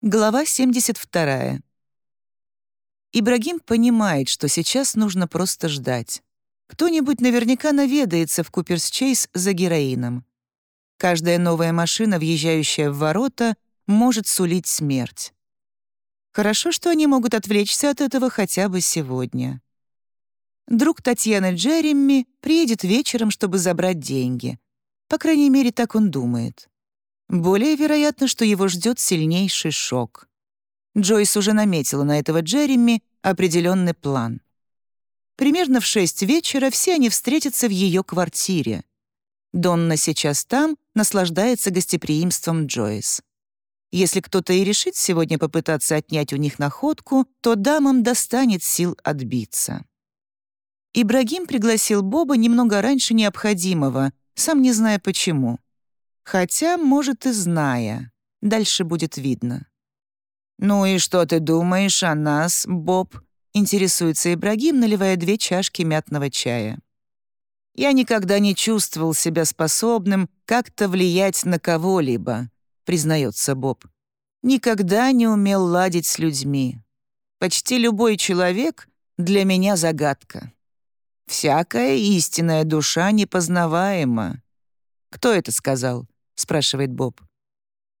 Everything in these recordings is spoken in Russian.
Глава 72. Ибрагим понимает, что сейчас нужно просто ждать. Кто-нибудь наверняка наведается в Куперс-Чейз за героином. Каждая новая машина, въезжающая в ворота, может сулить смерть. Хорошо, что они могут отвлечься от этого хотя бы сегодня. Друг Татьяны Джереми приедет вечером, чтобы забрать деньги. По крайней мере, так он думает. Более вероятно, что его ждет сильнейший шок. Джойс уже наметила на этого Джереми определенный план. Примерно в шесть вечера все они встретятся в ее квартире. Донна сейчас там, наслаждается гостеприимством Джойс. Если кто-то и решит сегодня попытаться отнять у них находку, то дамам достанет сил отбиться. Ибрагим пригласил Боба немного раньше необходимого, сам не зная почему. Хотя, может, и зная. Дальше будет видно. «Ну и что ты думаешь о нас, Боб?» — интересуется Ибрагим, наливая две чашки мятного чая. «Я никогда не чувствовал себя способным как-то влиять на кого-либо», — признается Боб. «Никогда не умел ладить с людьми. Почти любой человек для меня загадка. Всякая истинная душа непознаваема. Кто это сказал? Спрашивает Боб.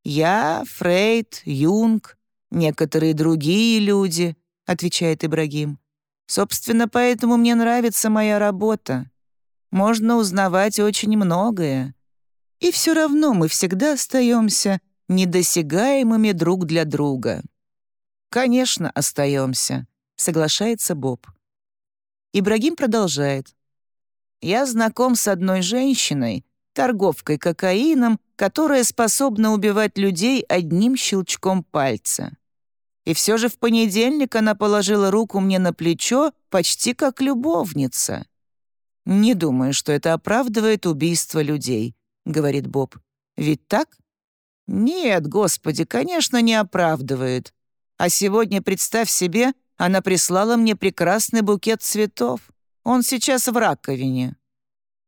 «Я, Фрейд, Юнг, некоторые другие люди», — отвечает Ибрагим. «Собственно, поэтому мне нравится моя работа. Можно узнавать очень многое. И все равно мы всегда остаемся недосягаемыми друг для друга». «Конечно, остаемся», — соглашается Боб. Ибрагим продолжает. «Я знаком с одной женщиной, торговкой кокаином, которая способна убивать людей одним щелчком пальца. И все же в понедельник она положила руку мне на плечо почти как любовница. «Не думаю, что это оправдывает убийство людей», — говорит Боб. «Ведь так?» «Нет, господи, конечно, не оправдывает. А сегодня, представь себе, она прислала мне прекрасный букет цветов. Он сейчас в раковине.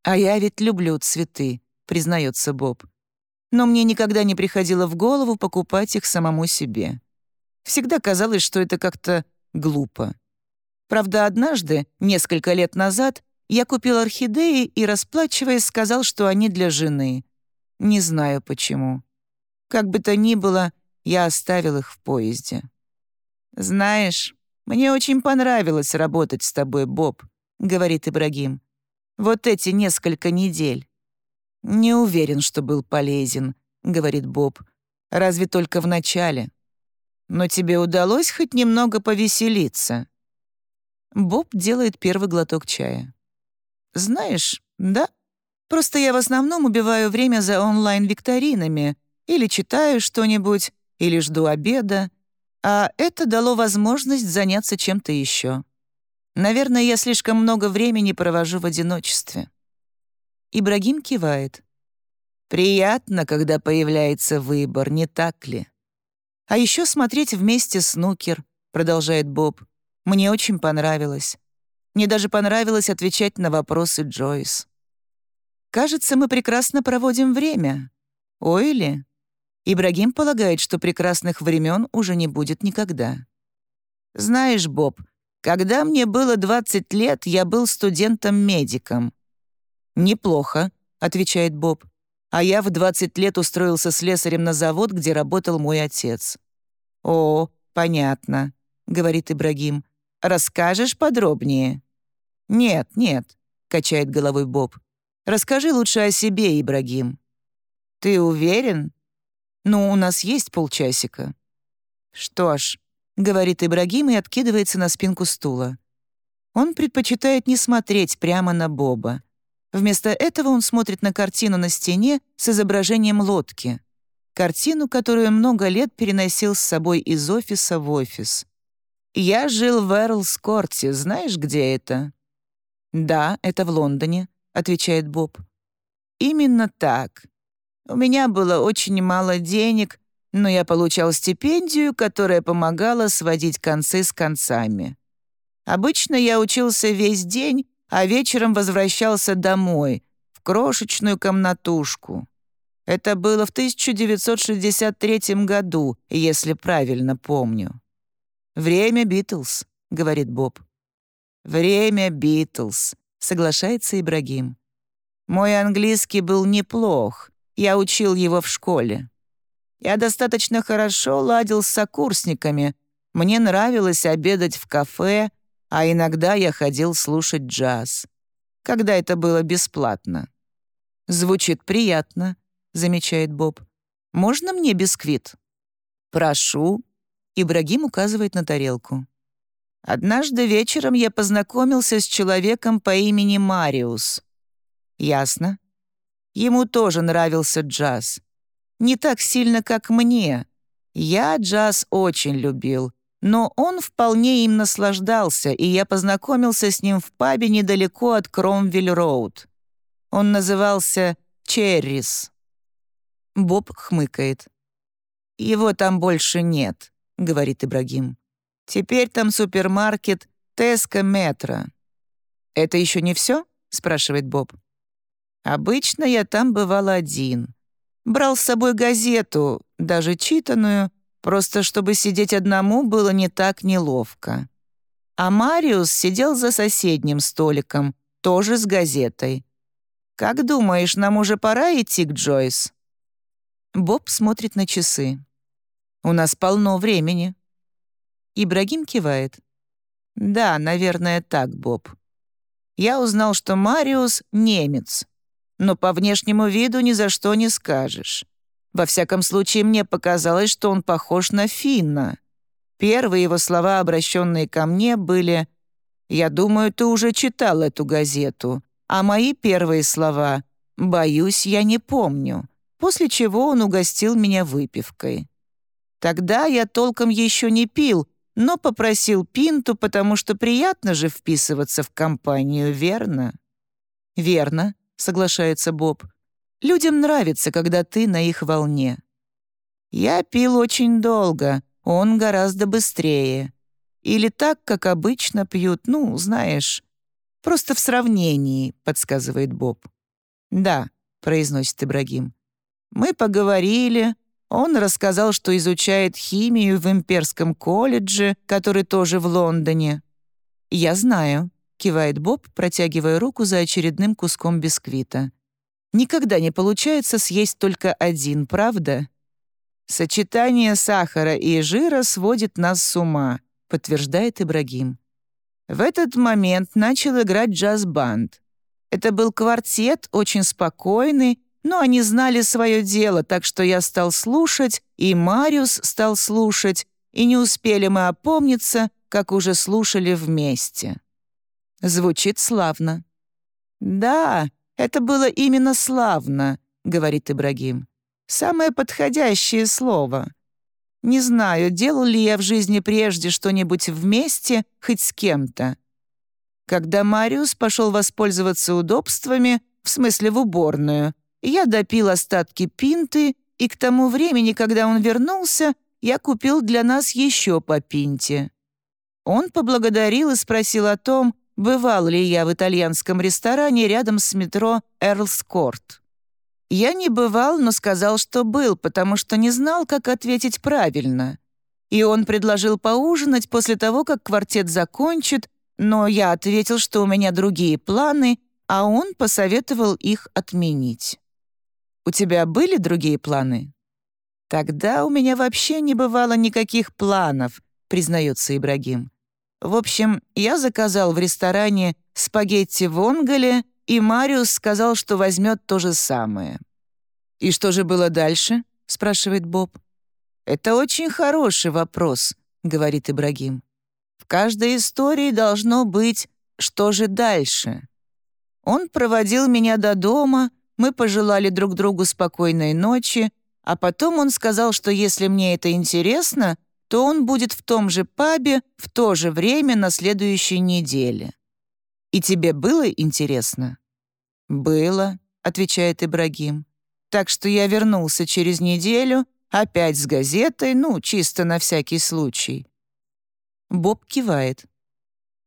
«А я ведь люблю цветы», — признается Боб. «Но мне никогда не приходило в голову покупать их самому себе. Всегда казалось, что это как-то глупо. Правда, однажды, несколько лет назад, я купил орхидеи и, расплачиваясь, сказал, что они для жены. Не знаю почему. Как бы то ни было, я оставил их в поезде. «Знаешь, мне очень понравилось работать с тобой, Боб», — говорит Ибрагим. Вот эти несколько недель. «Не уверен, что был полезен», — говорит Боб. «Разве только в начале. Но тебе удалось хоть немного повеселиться?» Боб делает первый глоток чая. «Знаешь, да. Просто я в основном убиваю время за онлайн-викторинами или читаю что-нибудь, или жду обеда, а это дало возможность заняться чем-то еще. Наверное, я слишком много времени провожу в одиночестве». Ибрагим кивает. «Приятно, когда появляется выбор, не так ли?» «А еще смотреть вместе снукер», — продолжает Боб. «Мне очень понравилось. Мне даже понравилось отвечать на вопросы Джойс. Кажется, мы прекрасно проводим время. Ой ли?» Ибрагим полагает, что прекрасных времен уже не будет никогда. «Знаешь, Боб, когда мне было 20 лет, я был студентом-медиком». «Неплохо», — отвечает Боб. «А я в 20 лет устроился слесарем на завод, где работал мой отец». «О, понятно», — говорит Ибрагим. «Расскажешь подробнее?» «Нет, нет», — качает головой Боб. «Расскажи лучше о себе, Ибрагим». «Ты уверен?» «Ну, у нас есть полчасика». «Что ж, говорит Ибрагим и откидывается на спинку стула. Он предпочитает не смотреть прямо на Боба. Вместо этого он смотрит на картину на стене с изображением лодки. Картину, которую много лет переносил с собой из офиса в офис. «Я жил в Эрлскорте, знаешь, где это?» «Да, это в Лондоне», — отвечает Боб. «Именно так. У меня было очень мало денег, но я получал стипендию, которая помогала сводить концы с концами. Обычно я учился весь день, а вечером возвращался домой, в крошечную комнатушку. Это было в 1963 году, если правильно помню. «Время Битлз», — говорит Боб. «Время Битлз», — соглашается Ибрагим. «Мой английский был неплох, я учил его в школе. Я достаточно хорошо ладил с сокурсниками, мне нравилось обедать в кафе, а иногда я ходил слушать джаз, когда это было бесплатно. Звучит приятно, — замечает Боб. «Можно мне бисквит?» «Прошу». Ибрагим указывает на тарелку. «Однажды вечером я познакомился с человеком по имени Мариус». «Ясно». Ему тоже нравился джаз. Не так сильно, как мне. Я джаз очень любил, но он вполне им наслаждался, и я познакомился с ним в пабе недалеко от Кромвель-Роуд. Он назывался «Черрис». Боб хмыкает. «Его там больше нет», — говорит Ибрагим. «Теперь там супермаркет Tesco Metro». «Это еще не все?» — спрашивает Боб. «Обычно я там бывал один. Брал с собой газету, даже читанную, просто чтобы сидеть одному было не так неловко. А Мариус сидел за соседним столиком, тоже с газетой. «Как думаешь, нам уже пора идти к Джойс?» Боб смотрит на часы. «У нас полно времени». Ибрагим кивает. «Да, наверное, так, Боб. Я узнал, что Мариус — немец, но по внешнему виду ни за что не скажешь. Во всяком случае, мне показалось, что он похож на Финна. Первые его слова, обращенные ко мне, были «Я думаю, ты уже читал эту газету», а мои первые слова «Боюсь, я не помню» после чего он угостил меня выпивкой. Тогда я толком еще не пил, но попросил пинту, потому что приятно же вписываться в компанию, верно? «Верно», — соглашается Боб. «Людям нравится, когда ты на их волне». «Я пил очень долго, он гораздо быстрее. Или так, как обычно пьют, ну, знаешь, просто в сравнении», — подсказывает Боб. «Да», — произносит Ибрагим. Мы поговорили. Он рассказал, что изучает химию в Имперском колледже, который тоже в Лондоне. «Я знаю», — кивает Боб, протягивая руку за очередным куском бисквита. «Никогда не получается съесть только один, правда?» «Сочетание сахара и жира сводит нас с ума», — подтверждает Ибрагим. В этот момент начал играть джаз-банд. Это был квартет, очень спокойный, но они знали свое дело, так что я стал слушать, и Мариус стал слушать, и не успели мы опомниться, как уже слушали вместе. Звучит славно. «Да, это было именно славно», — говорит Ибрагим. «Самое подходящее слово. Не знаю, делал ли я в жизни прежде что-нибудь вместе, хоть с кем-то. Когда Мариус пошел воспользоваться удобствами, в смысле в уборную, я допил остатки пинты, и к тому времени, когда он вернулся, я купил для нас еще по пинте. Он поблагодарил и спросил о том, бывал ли я в итальянском ресторане рядом с метро Эрлскорт. Я не бывал, но сказал, что был, потому что не знал, как ответить правильно. И он предложил поужинать после того, как квартет закончит, но я ответил, что у меня другие планы, а он посоветовал их отменить. У тебя были другие планы?» «Тогда у меня вообще не бывало никаких планов», — признается Ибрагим. «В общем, я заказал в ресторане спагетти в Онгале, и Мариус сказал, что возьмет то же самое». «И что же было дальше?» — спрашивает Боб. «Это очень хороший вопрос», — говорит Ибрагим. «В каждой истории должно быть «что же дальше?». Он проводил меня до дома, мы пожелали друг другу спокойной ночи, а потом он сказал, что если мне это интересно, то он будет в том же пабе в то же время на следующей неделе. И тебе было интересно? «Было», — отвечает Ибрагим. «Так что я вернулся через неделю, опять с газетой, ну, чисто на всякий случай». Боб кивает.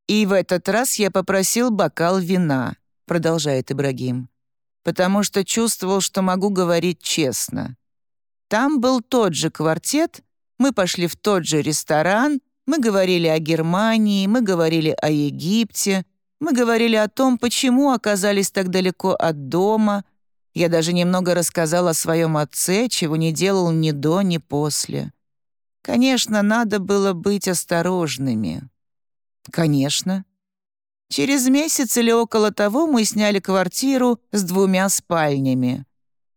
«И в этот раз я попросил бокал вина», — продолжает Ибрагим. потому что чувствовал, что могу говорить честно. Там был тот же квартет, мы пошли в тот же ресторан, мы говорили о Германии, мы говорили о Египте, мы говорили о том, почему оказались так далеко от дома. Я даже немного рассказал о своем отце, чего не делал ни до, ни после. Конечно, надо было быть осторожными. Конечно. Через месяц или около того мы сняли квартиру с двумя спальнями.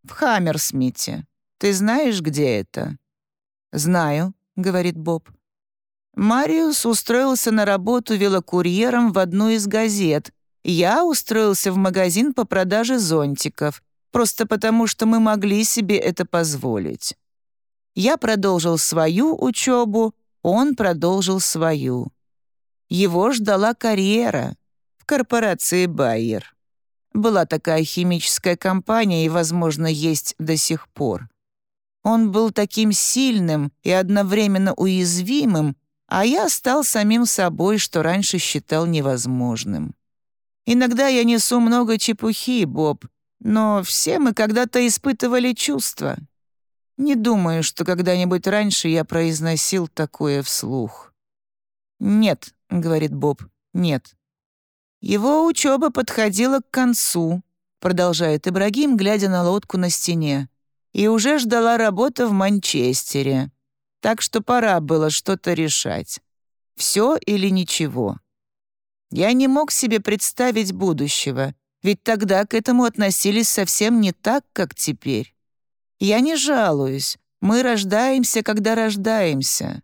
В Хаммерсмите. Ты знаешь, где это? «Знаю», — говорит Боб. Мариус устроился на работу велокурьером в одну из газет. Я устроился в магазин по продаже зонтиков, просто потому что мы могли себе это позволить. Я продолжил свою учебу, он продолжил свою. Его ждала карьера в корпорации «Байер». Была такая химическая компания и, возможно, есть до сих пор. Он был таким сильным и одновременно уязвимым, а я стал самим собой, что раньше считал невозможным. Иногда я несу много чепухи, Боб, но все мы когда-то испытывали чувства. Не думаю, что когда-нибудь раньше я произносил такое вслух. «Нет», — говорит Боб, — «нет». Его учеба подходила к концу, продолжает Ибрагим, глядя на лодку на стене, и уже ждала работа в Манчестере так что пора было что-то решать. Все или ничего. Я не мог себе представить будущего, ведь тогда к этому относились совсем не так, как теперь. Я не жалуюсь, мы рождаемся, когда рождаемся.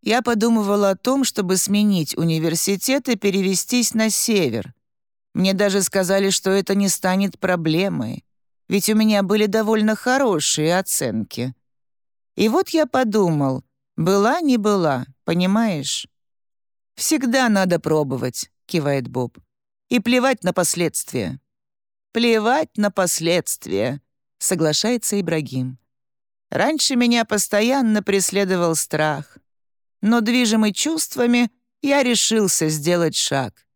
Я подумывала о том, чтобы сменить университет и перевестись на север. Мне даже сказали, что это не станет проблемой, ведь у меня были довольно хорошие оценки. И вот я подумал, была не была, понимаешь? «Всегда надо пробовать», — кивает Боб. «И плевать на последствия». «Плевать на последствия», — соглашается Ибрагим. «Раньше меня постоянно преследовал страх, но, движимый чувствами, я решился сделать шаг.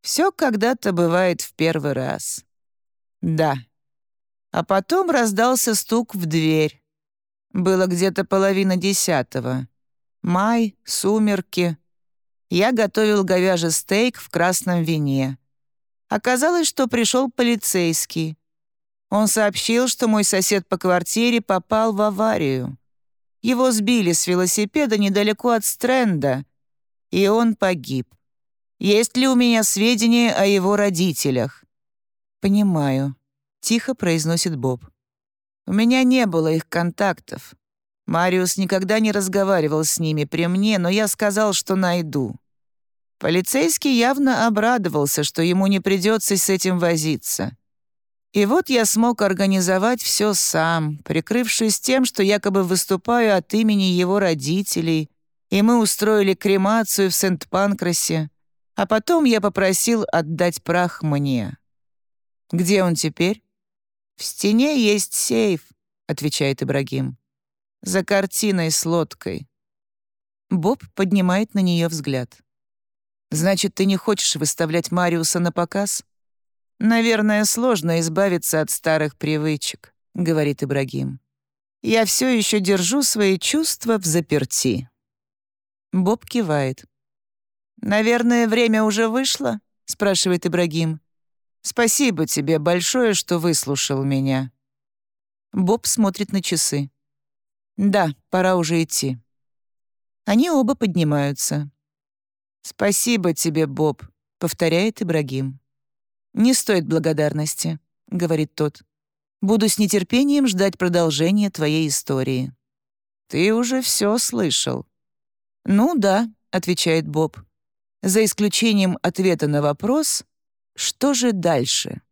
Все когда-то бывает в первый раз». «Да». А потом раздался стук в дверь. Было где-то половина десятого. Май, сумерки. Я готовил говяжий стейк в красном вине. Оказалось, что пришел полицейский. Он сообщил, что мой сосед по квартире попал в аварию. Его сбили с велосипеда недалеко от Стрэнда, и он погиб. Есть ли у меня сведения о его родителях? «Понимаю», — тихо произносит Боб. У меня не было их контактов. Мариус никогда не разговаривал с ними при мне, но я сказал, что найду. Полицейский явно обрадовался, что ему не придется с этим возиться. И вот я смог организовать все сам, прикрывшись тем, что якобы выступаю от имени его родителей, и мы устроили кремацию в Сент-Панкрасе, а потом я попросил отдать прах мне. Где он теперь? «В стене есть сейф», — отвечает Ибрагим. «За картиной с лодкой». Боб поднимает на нее взгляд. «Значит, ты не хочешь выставлять Мариуса на показ?» «Наверное, сложно избавиться от старых привычек», — говорит Ибрагим. «Я все еще держу свои чувства в заперти». Боб кивает. «Наверное, время уже вышло?» — спрашивает Ибрагим. Спасибо тебе большое, что выслушал меня». Боб смотрит на часы. «Да, пора уже идти». Они оба поднимаются. «Спасибо тебе, Боб», — повторяет Ибрагим. «Не стоит благодарности», — говорит тот. «Буду с нетерпением ждать продолжения твоей истории». «Ты уже все слышал». «Ну да», — отвечает Боб. «За исключением ответа на вопрос, что же дальше?